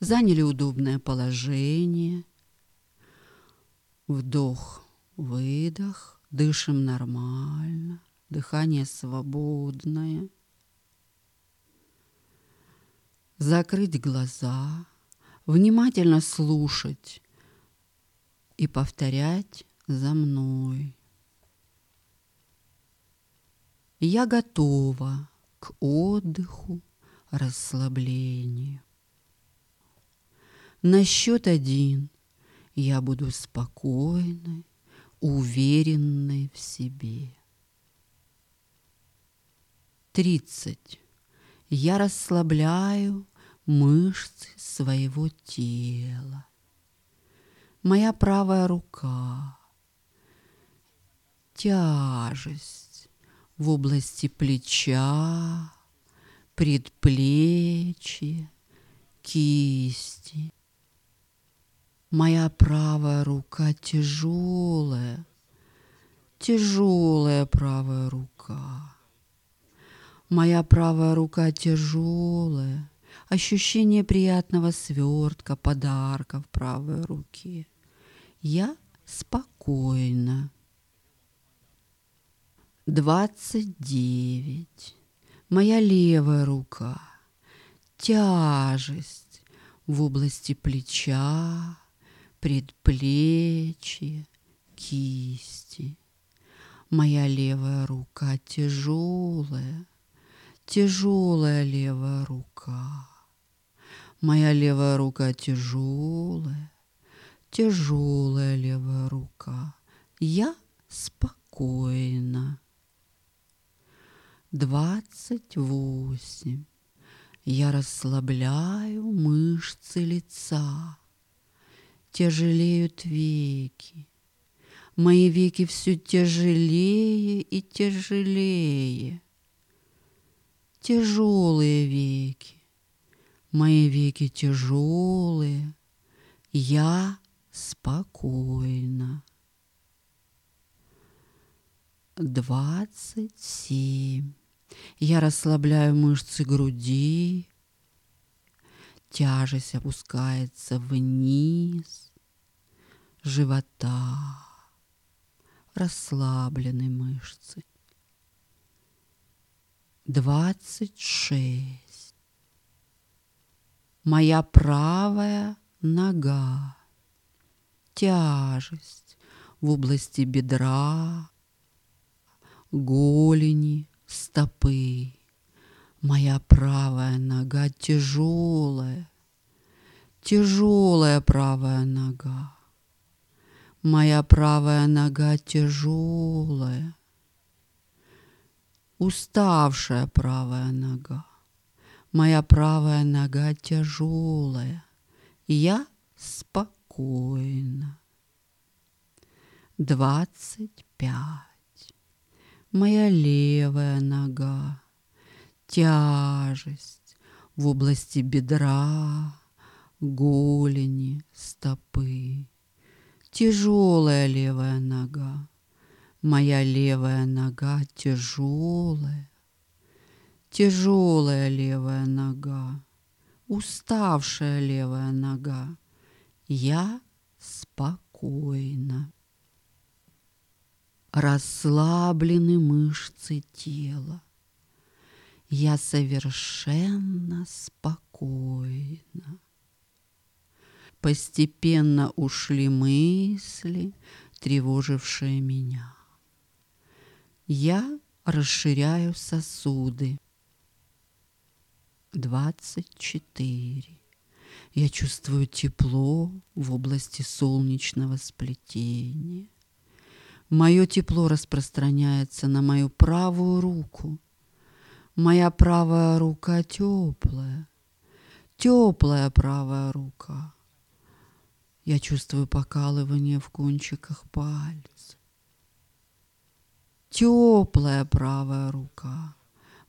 заняли удобное положение. Вдох, выдох, дышим нормально, дыхание свободное. Закрыть глаза, внимательно слушать и повторять за мной. Я готова к отдыху, расслаблению. На счет один я буду спокойной, уверенной в себе. Тридцать. Я расслабляю мышцы своего тела. Моя правая рука. Тяжесть в области плеча, предплечья, кисти. Моя правая рука тяжелая, тяжелая правая рука. Моя правая рука тяжелая, ощущение приятного свертка, подарка в правой руке. Я спокойна. Двадцать девять. Моя левая рука. Тяжесть в области плеча, предплечье, кисти. Моя левая рука тяжелая, тяжелая левая рука. Моя левая рука тяжелая, тяжелая левая рука. Я спокойна. Двадцать восемь. Я расслабляю мышцы лица тяжелеют веки. Мои веки все тяжелее и тяжелее. Тяжелые веки. Мои веки тяжелые. Я спокойна. Двадцать семь. Я расслабляю мышцы груди, Тяжесть опускается вниз живота, расслаблены мышцы. Двадцать шесть. Моя правая нога. Тяжесть в области бедра, голени, стопы. Моя правая нога тяжелая, тяжелая правая нога. Моя правая нога тяжелая, уставшая правая нога. Моя правая нога тяжелая, я спокойна. Двадцать пять. Моя левая нога тяжесть в области бедра, голени, стопы. Тяжелая левая нога. Моя левая нога тяжелая. Тяжелая левая нога. Уставшая левая нога. Я спокойна. Расслаблены мышцы тела. Я совершенно спокойна. Постепенно ушли мысли, тревожившие меня. Я расширяю сосуды. Двадцать четыре. Я чувствую тепло в области солнечного сплетения. Мое тепло распространяется на мою правую руку – Моя правая рука теплая, теплая правая рука. Я чувствую покалывание в кончиках пальцев. Теплая правая рука,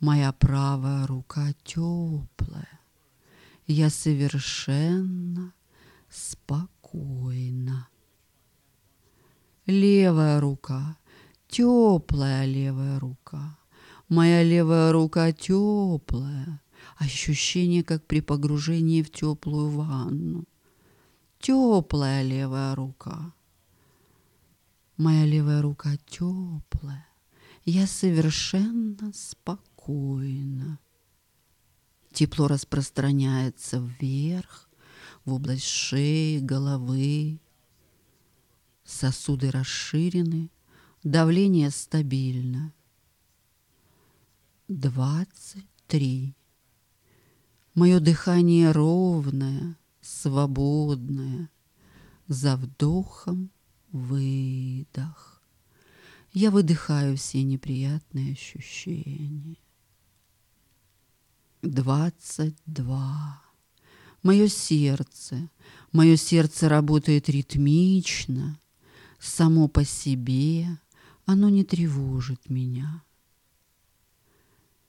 моя правая рука теплая. Я совершенно спокойна. Левая рука, теплая левая рука. Моя левая рука теплая, Ощущение, как при погружении в теплую ванну. Теплая левая рука. Моя левая рука теплая. Я совершенно спокойна. Тепло распространяется вверх, в область шеи, головы. Сосуды расширены, давление стабильно. Двадцать три. Мое дыхание ровное, свободное. За вдохом выдох. Я выдыхаю все неприятные ощущения. Двадцать два. Мое сердце, мое сердце работает ритмично, само по себе, оно не тревожит меня.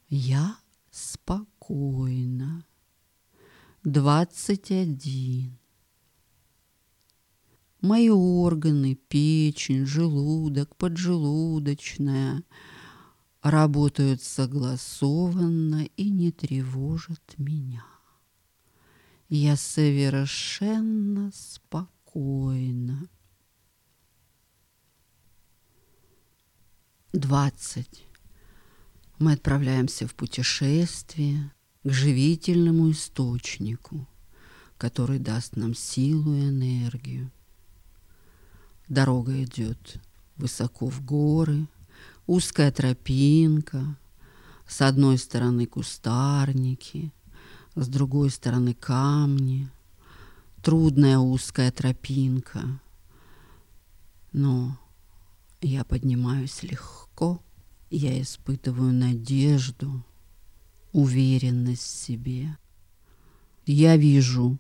Я спокойна. Двадцать один. Мои органы, печень, желудок, поджелудочная работают согласованно и не тревожат меня. Я совершенно спокойна. Двадцать. Мы отправляемся в путешествие к живительному источнику, который даст нам силу и энергию. Дорога идет высоко в горы, узкая тропинка, с одной стороны кустарники, с другой стороны камни, трудная узкая тропинка. Но я поднимаюсь легко, я испытываю надежду, уверенность в себе. Я вижу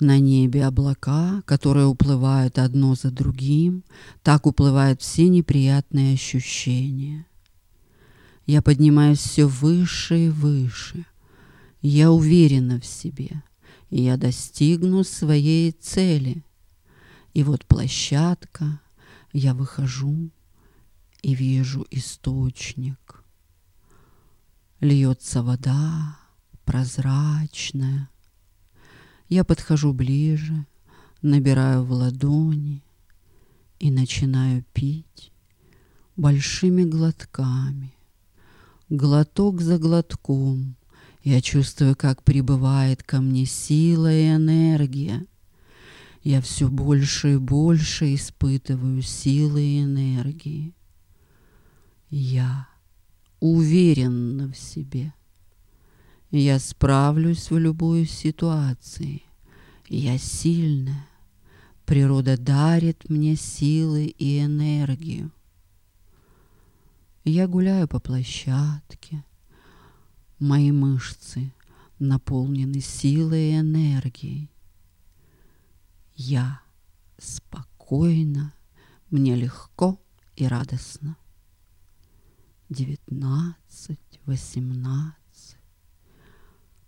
на небе облака, которые уплывают одно за другим, так уплывают все неприятные ощущения. Я поднимаюсь все выше и выше. Я уверена в себе, я достигну своей цели. И вот площадка, я выхожу и вижу источник. Льется вода, прозрачная, я подхожу ближе, набираю в ладони и начинаю пить большими глотками. Глоток за глотком я чувствую, как прибывает ко мне сила и энергия. Я все больше и больше испытываю силы и энергии. Я уверена в себе. Я справлюсь в любой ситуации. Я сильная. Природа дарит мне силы и энергию. Я гуляю по площадке. Мои мышцы наполнены силой и энергией. Я спокойна, мне легко и радостно. Девятнадцать, восемнадцать.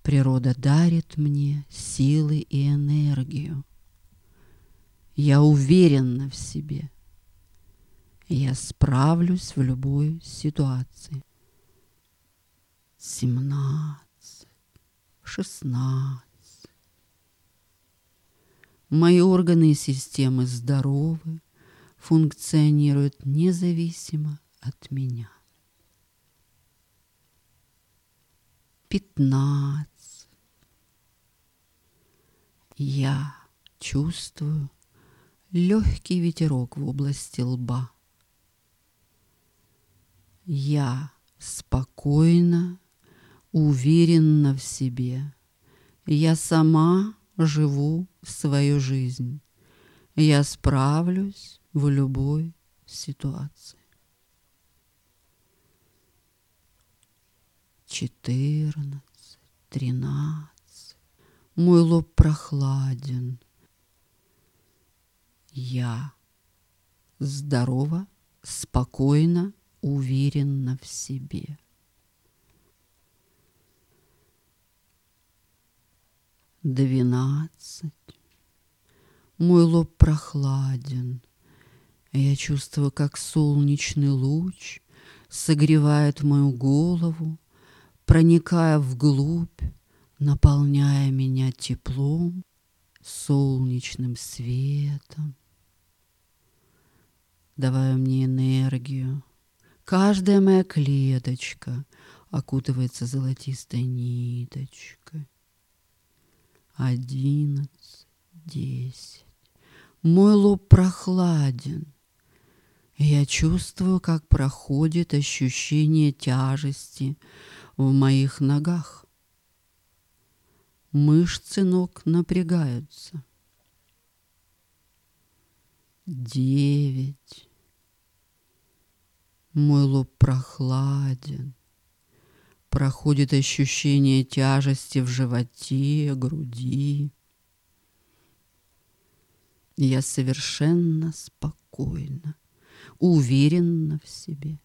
Природа дарит мне силы и энергию. Я уверена в себе. Я справлюсь в любой ситуации. Семнадцать, шестнадцать. Мои органы и системы здоровы, функционируют независимо от меня. Пятнадцать. Я чувствую легкий ветерок в области лба. Я спокойно, уверенно в себе. Я сама живу свою жизнь. Я справлюсь в любой ситуации. Четырнадцать, тринадцать. Мой лоб прохладен. Я здорова, спокойно, уверенно в себе. Двенадцать. Мой лоб прохладен. Я чувствую, как солнечный луч согревает мою голову, проникая вглубь, наполняя меня теплом, солнечным светом, давая мне энергию. Каждая моя клеточка окутывается золотистой ниточкой. Одиннадцать, десять. Мой лоб прохладен. Я чувствую, как проходит ощущение тяжести в моих ногах. Мышцы ног напрягаются. Девять. Мой лоб прохладен. Проходит ощущение тяжести в животе, груди. Я совершенно спокойна, уверена в себе.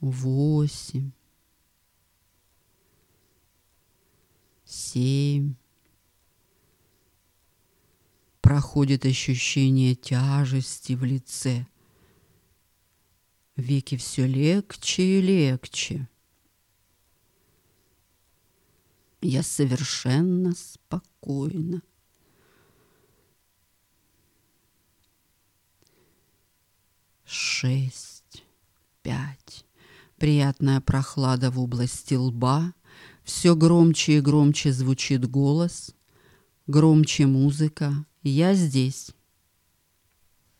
Восемь. Семь. Проходит ощущение тяжести в лице. Веки все легче и легче. Я совершенно спокойна. Шесть, пять. Приятная прохлада в области лба. Все громче и громче звучит голос. Громче музыка. Я здесь.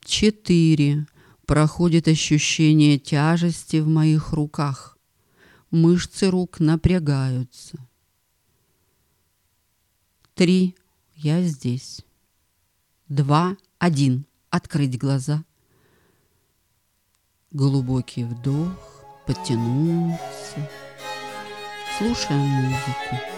Четыре. Проходит ощущение тяжести в моих руках. Мышцы рук напрягаются. Три. Я здесь. Два. Один. Открыть глаза. Глубокий вдох. Потянуться. Слушаем музыку.